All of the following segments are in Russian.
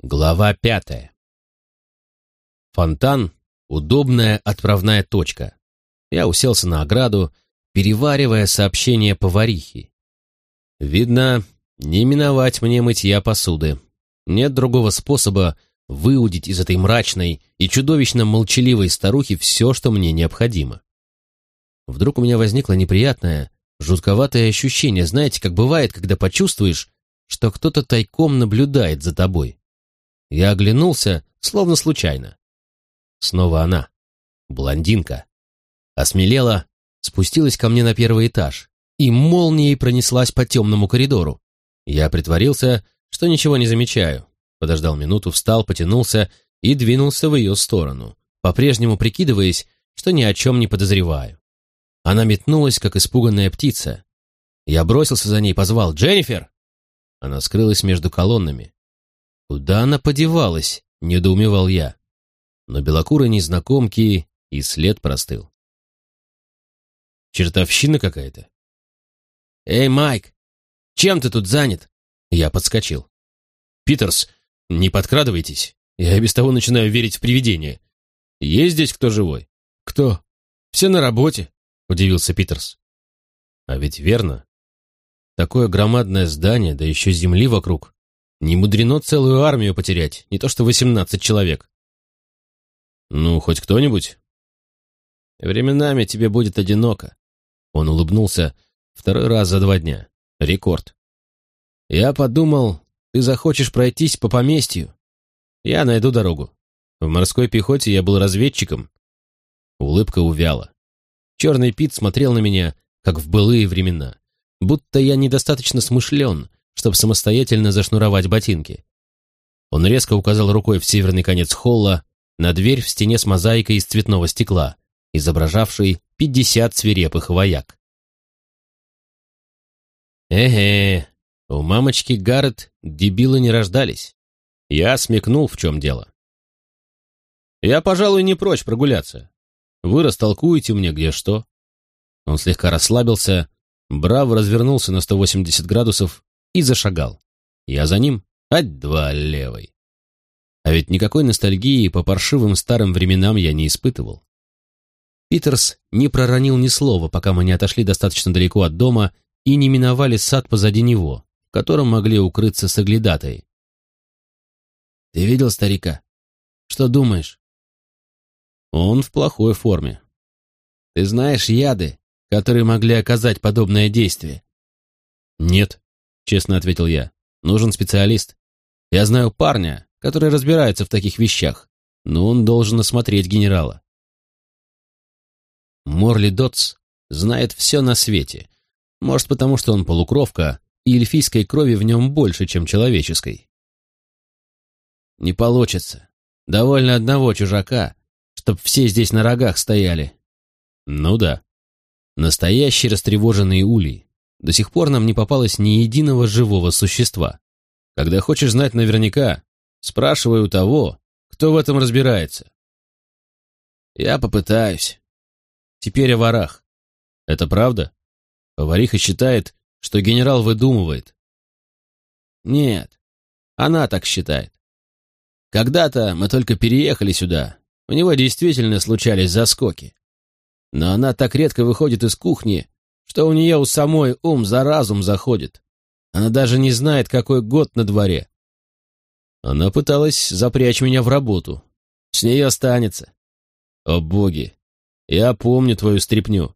Глава пятая. Фонтан — удобная отправная точка. Я уселся на ограду, переваривая сообщение поварихи. Видно, не миновать мне мытья посуды. Нет другого способа выудить из этой мрачной и чудовищно молчаливой старухи все, что мне необходимо. Вдруг у меня возникло неприятное, жутковатое ощущение, знаете, как бывает, когда почувствуешь, что кто-то тайком наблюдает за тобой. Я оглянулся, словно случайно. Снова она, блондинка. Осмелела, спустилась ко мне на первый этаж и молнией пронеслась по темному коридору. Я притворился, что ничего не замечаю. Подождал минуту, встал, потянулся и двинулся в ее сторону, по-прежнему прикидываясь, что ни о чем не подозреваю. Она метнулась, как испуганная птица. Я бросился за ней, позвал «Дженнифер!» Она скрылась между колоннами. Куда она подевалась, недоумевал я. Но белокурой незнакомки и след простыл. Чертовщина какая-то. «Эй, Майк, чем ты тут занят?» Я подскочил. «Питерс, не подкрадывайтесь. Я без того начинаю верить в привидения. Есть здесь кто живой?» «Кто? Все на работе», — удивился Питерс. «А ведь верно. Такое громадное здание, да еще земли вокруг. Не мудрено целую армию потерять, не то что восемнадцать человек. Ну, хоть кто-нибудь? Временами тебе будет одиноко. Он улыбнулся второй раз за два дня. Рекорд. Я подумал, ты захочешь пройтись по поместью. Я найду дорогу. В морской пехоте я был разведчиком. Улыбка увяла. Черный Пит смотрел на меня, как в былые времена, будто я недостаточно смышлен, чтобы самостоятельно зашнуровать ботинки. Он резко указал рукой в северный конец холла на дверь в стене с мозаикой из цветного стекла, изображавшей пятьдесят свирепых вояк. Эге, у мамочки Гаррет дебилы не рождались. Я смекнул, в чем дело. Я, пожалуй, не прочь прогуляться. Вы растолкуете мне где что. Он слегка расслабился, браво развернулся на 180 градусов и зашагал. Я за ним, ать-два левой. А ведь никакой ностальгии по паршивым старым временам я не испытывал. Питерс не проронил ни слова, пока мы не отошли достаточно далеко от дома и не миновали сад позади него, в котором могли укрыться соглядатые. «Ты видел старика? Что думаешь?» «Он в плохой форме. Ты знаешь яды, которые могли оказать подобное действие?» «Нет», честно ответил я. Нужен специалист. Я знаю парня, который разбирается в таких вещах, но он должен осмотреть генерала. Морли Дотс знает все на свете. Может, потому что он полукровка, и эльфийской крови в нем больше, чем человеческой. Не получится. Довольно одного чужака, чтоб все здесь на рогах стояли. Ну да. Настоящий растревоженный улей. До сих пор нам не попалось ни единого живого существа. Когда хочешь знать наверняка, спрашивай у того, кто в этом разбирается. Я попытаюсь. Теперь о ворах. Это правда? Повариха считает, что генерал выдумывает. Нет, она так считает. Когда-то мы только переехали сюда. У него действительно случались заскоки. Но она так редко выходит из кухни, что у нее у самой ум за разум заходит. Она даже не знает, какой год на дворе. Она пыталась запрячь меня в работу. С нее останется. О боги, я помню твою стряпню.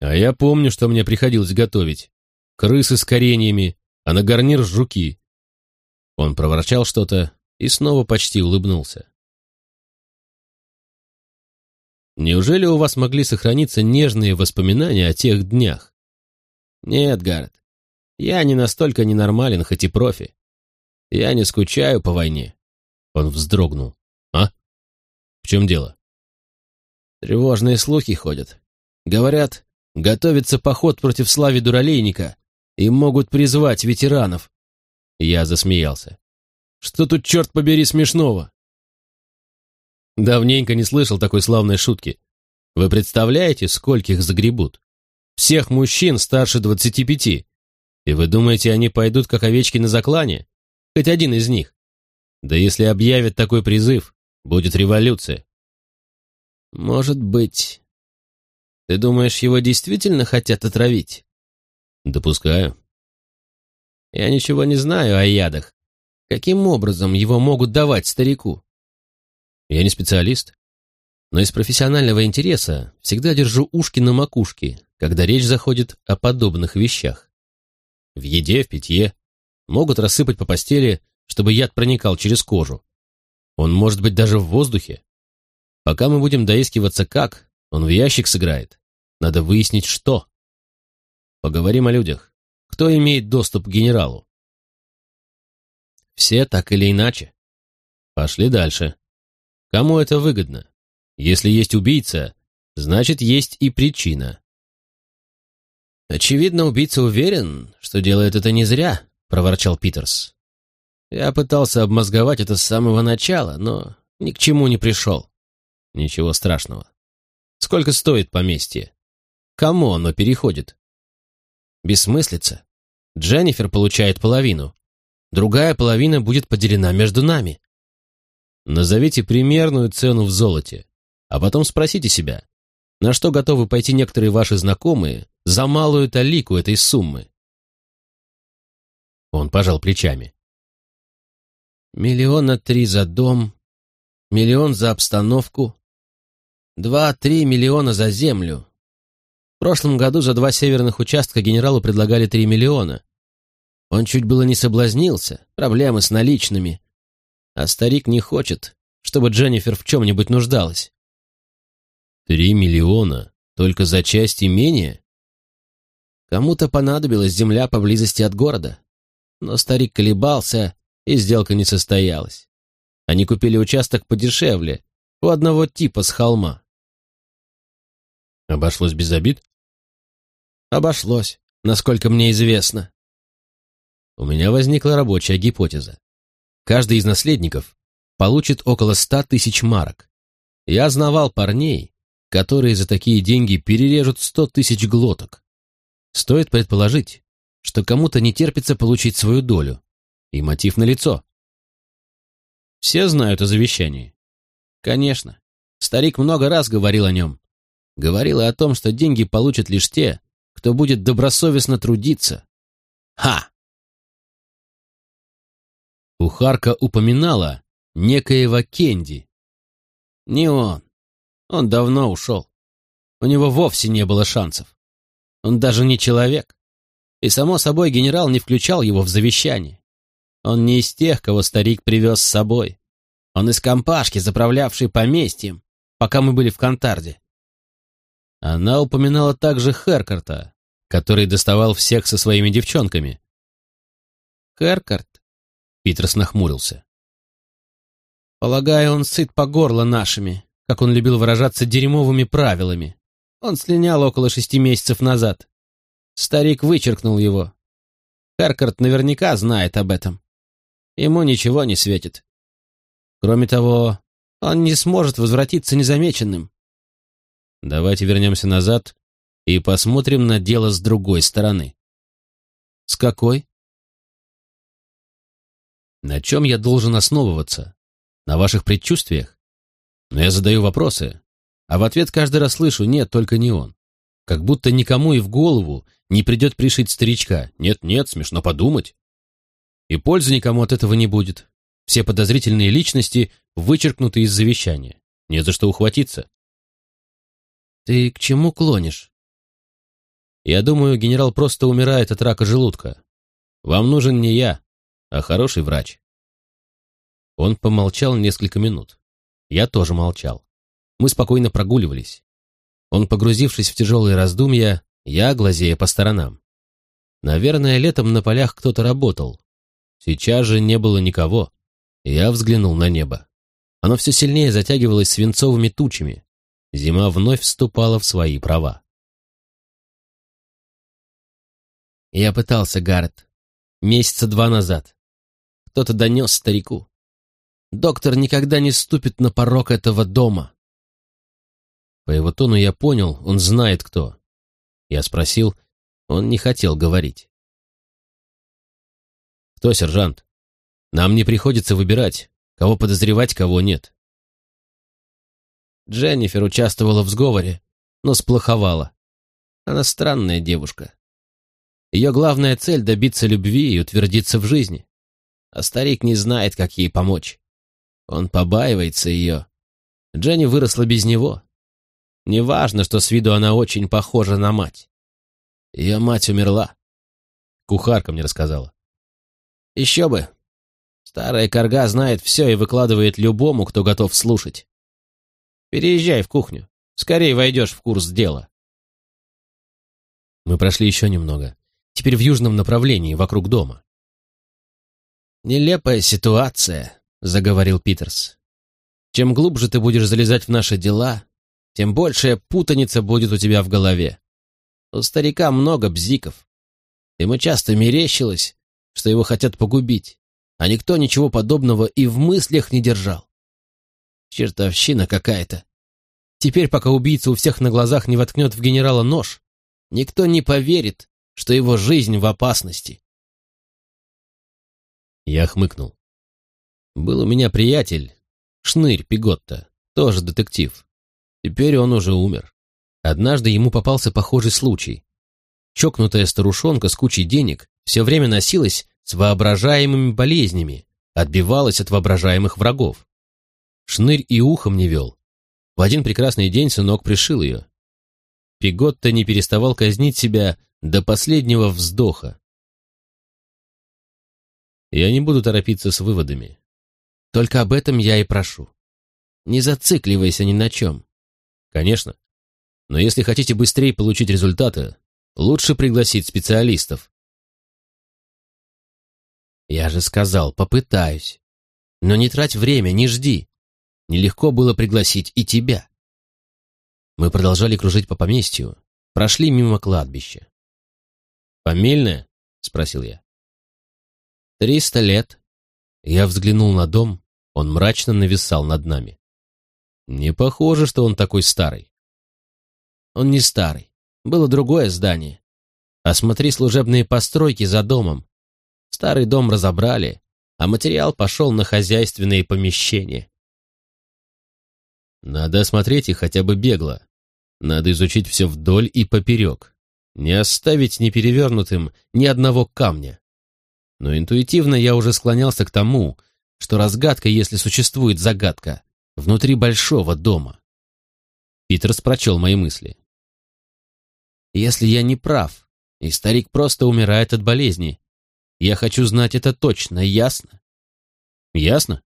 А я помню, что мне приходилось готовить. Крысы с кореньями, а на гарнир жуки. Он проворчал что-то и снова почти улыбнулся. Неужели у вас могли сохраниться нежные воспоминания о тех днях? Нет, Гаррет, я не настолько ненормален, хоть и профи. Я не скучаю по войне. Он вздрогнул. А? В чем дело? Тревожные слухи ходят. Говорят, готовится поход против Слави Дуралейника и могут призвать ветеранов. Я засмеялся. Что тут, черт побери, смешного? Давненько не слышал такой славной шутки. Вы представляете, скольких загребут? Всех мужчин старше двадцати пяти. И вы думаете, они пойдут, как овечки на заклане? Хоть один из них. Да если объявят такой призыв, будет революция. Может быть. Ты думаешь, его действительно хотят отравить? Допускаю. Я ничего не знаю о ядах. Каким образом его могут давать старику? Я не специалист, но из профессионального интереса всегда держу ушки на макушке, когда речь заходит о подобных вещах. В еде, в питье могут рассыпать по постели, чтобы яд проникал через кожу. Он может быть даже в воздухе. Пока мы будем доискиваться как, он в ящик сыграет. Надо выяснить, что. Поговорим о людях. Кто имеет доступ к генералу? Все так или иначе. Пошли дальше. Кому это выгодно? Если есть убийца, значит, есть и причина. «Очевидно, убийца уверен, что делает это не зря», — проворчал Питерс. «Я пытался обмозговать это с самого начала, но ни к чему не пришел. Ничего страшного. Сколько стоит поместье? Кому оно переходит? Бессмыслица. Дженнифер получает половину. Другая половина будет поделена между нами. Назовите примерную цену в золоте, а потом спросите себя, на что готовы пойти некоторые ваши знакомые за малую талику этой суммы. Он пожал плечами. Миллиона три за дом, миллион за обстановку, два-три миллиона за землю, в прошлом году за два северных участка генералу предлагали три миллиона. Он чуть было не соблазнился, проблемы с наличными. А старик не хочет, чтобы Дженнифер в чем-нибудь нуждалась. Три миллиона? Только за часть имения? Кому-то понадобилась земля поблизости от города. Но старик колебался, и сделка не состоялась. Они купили участок подешевле, у одного типа с холма. Обошлось без обид? Обошлось, насколько мне известно. У меня возникла рабочая гипотеза. Каждый из наследников получит около ста тысяч марок. Я знавал парней, которые за такие деньги перережут сто тысяч глоток. Стоит предположить, что кому-то не терпится получить свою долю. И мотив налицо. Все знают о завещании. Конечно. Старик много раз говорил о нем, говорила о том, что деньги получат лишь те, кто будет добросовестно трудиться. Ха! Ухарка упоминала некоего Кенди. Не он. Он давно ушел. У него вовсе не было шансов. Он даже не человек. И, само собой, генерал не включал его в завещание. Он не из тех, кого старик привез с собой. Он из компашки, заправлявшей поместьем, пока мы были в Кантарде. Она упоминала также Херкарта, который доставал всех со своими девчонками. «Херкарт?» — Питерс нахмурился. «Полагаю, он сыт по горло нашими, как он любил выражаться, дерьмовыми правилами. Он слинял около шести месяцев назад. Старик вычеркнул его. Херкарт наверняка знает об этом. Ему ничего не светит. Кроме того, он не сможет возвратиться незамеченным. Давайте вернемся назад и посмотрим на дело с другой стороны. С какой? На чем я должен основываться? На ваших предчувствиях? Но я задаю вопросы, а в ответ каждый раз слышу «нет, только не он». Как будто никому и в голову не придет пришить старичка. Нет-нет, смешно подумать. И пользы никому от этого не будет. Все подозрительные личности вычеркнуты из завещания. Не за что ухватиться. Ты к чему клонишь? Я думаю, генерал просто умирает от рака желудка. Вам нужен не я, а хороший врач. Он помолчал несколько минут. Я тоже молчал. Мы спокойно прогуливались. Он, погрузившись в тяжелые раздумья, я, глазея по сторонам. Наверное, летом на полях кто-то работал. Сейчас же не было никого. Я взглянул на небо. Оно все сильнее затягивалось свинцовыми тучами. Зима вновь вступала в свои права. Я пытался, Гаррет. Месяца два назад. Кто-то донес старику. Доктор никогда не ступит на порог этого дома. По его тону я понял, он знает кто. Я спросил, он не хотел говорить. «Кто, сержант?» Нам не приходится выбирать, кого подозревать, кого нет. Дженнифер участвовала в сговоре, но сплоховала. Она странная девушка. Ее главная цель — добиться любви и утвердиться в жизни. А старик не знает, как ей помочь. Он побаивается ее. Дженни выросла без него. Неважно, что с виду она очень похожа на мать. Ее мать умерла. Кухарка мне рассказала. Еще бы. Старая корга знает все и выкладывает любому, кто готов слушать. Переезжай в кухню. Скорее войдешь в курс дела. Мы прошли еще немного. Теперь в южном направлении, вокруг дома. «Нелепая ситуация», — заговорил Питерс. «Чем глубже ты будешь залезать в наши дела, тем большая путаница будет у тебя в голове. У старика много бзиков. Ему часто мерещилось, что его хотят погубить, а никто ничего подобного и в мыслях не держал. Чертовщина какая-то. Теперь, пока убийца у всех на глазах не воткнет в генерала нож, никто не поверит, что его жизнь в опасности. Я хмыкнул. Был у меня приятель, Шнырь Пиготта, тоже детектив. Теперь он уже умер. Однажды ему попался похожий случай. Чокнутая старушонка с кучей денег все время носилась с воображаемыми болезнями, отбивалась от воображаемых врагов. Шнырь и ухом не вел. В один прекрасный день сынок пришил ее. Пиготта не переставал казнить себя до последнего вздоха. Я не буду торопиться с выводами. Только об этом я и прошу. Не зацикливайся ни на чем. Конечно. Но если хотите быстрее получить результаты, лучше пригласить специалистов. Я же сказал, попытаюсь. Но не трать время, не жди. Нелегко было пригласить и тебя. Мы продолжали кружить по поместью, прошли мимо кладбища. «Фамильная?» — спросил я. «Триста лет». Я взглянул на дом, он мрачно нависал над нами. Не похоже, что он такой старый. Он не старый. Было другое здание. Осмотри служебные постройки за домом. Старый дом разобрали, а материал пошел на хозяйственные помещения. Надо осмотреть их хотя бы бегло. Надо изучить все вдоль и поперек не оставить неперевернутым ни одного камня. Но интуитивно я уже склонялся к тому, что разгадка, если существует загадка, внутри большого дома. Питерс прочел мои мысли. «Если я не прав, и старик просто умирает от болезни, я хочу знать это точно, ясно?» «Ясно?»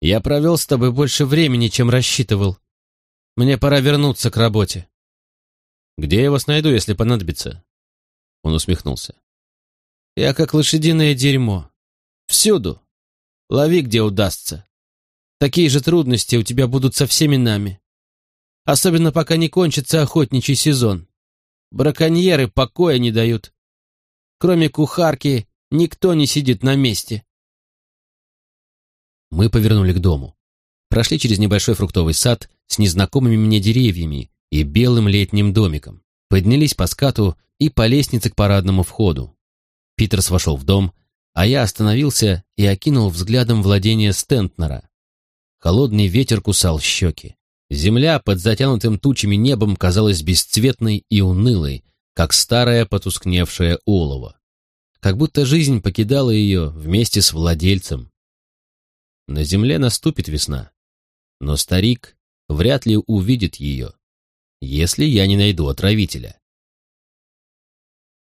«Я провел с тобой больше времени, чем рассчитывал. Мне пора вернуться к работе». Где я вас найду, если понадобится?» Он усмехнулся. «Я как лошадиное дерьмо. Всюду. Лови, где удастся. Такие же трудности у тебя будут со всеми нами. Особенно пока не кончится охотничий сезон. Браконьеры покоя не дают. Кроме кухарки, никто не сидит на месте». Мы повернули к дому. Прошли через небольшой фруктовый сад с незнакомыми мне деревьями и белым летним домиком, поднялись по скату и по лестнице к парадному входу. Питерс вошел в дом, а я остановился и окинул взглядом владение Стентнера. Холодный ветер кусал щеки. Земля под затянутым тучами небом казалась бесцветной и унылой, как старое потускневшее олово. Как будто жизнь покидала ее вместе с владельцем. На земле наступит весна, но старик вряд ли увидит ее если я не найду отравителя.